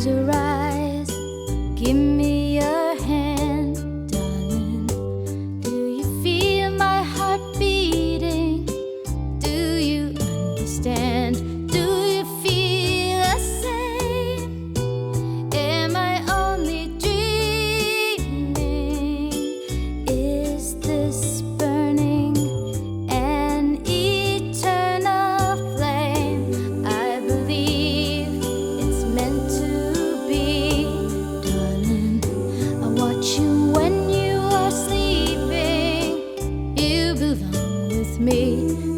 Close your eyes, give me me.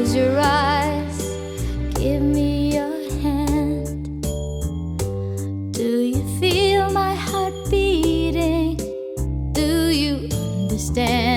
close your eyes. Give me your hand. Do you feel my heart beating? Do you understand?